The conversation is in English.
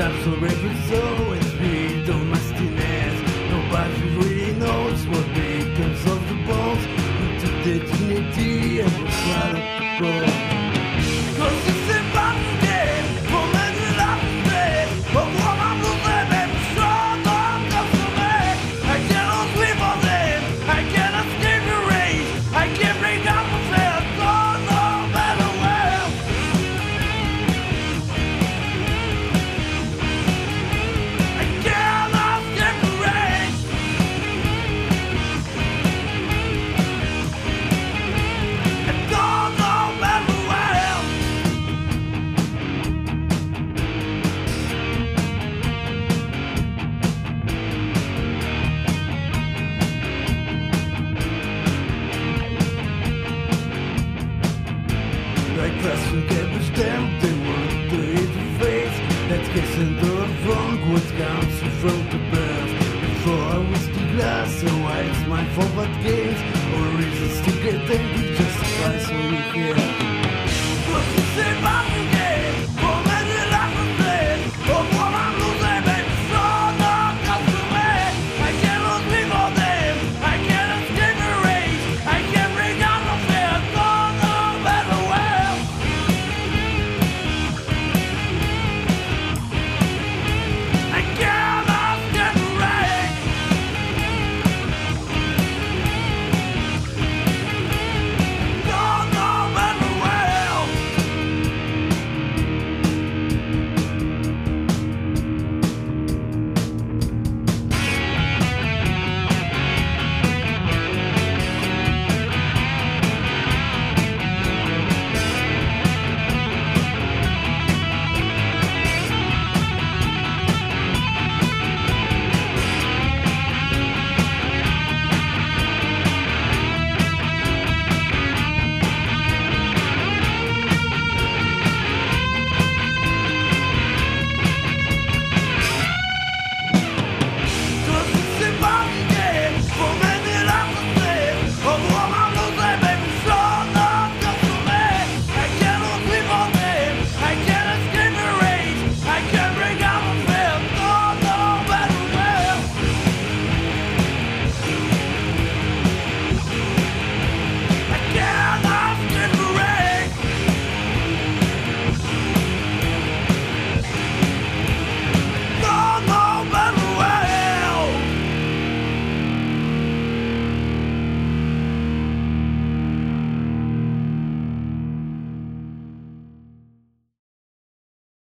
I'm forever so it's beat on my skin Nobody really knows what becomes of the bones Into the dignity and the side of the my phone.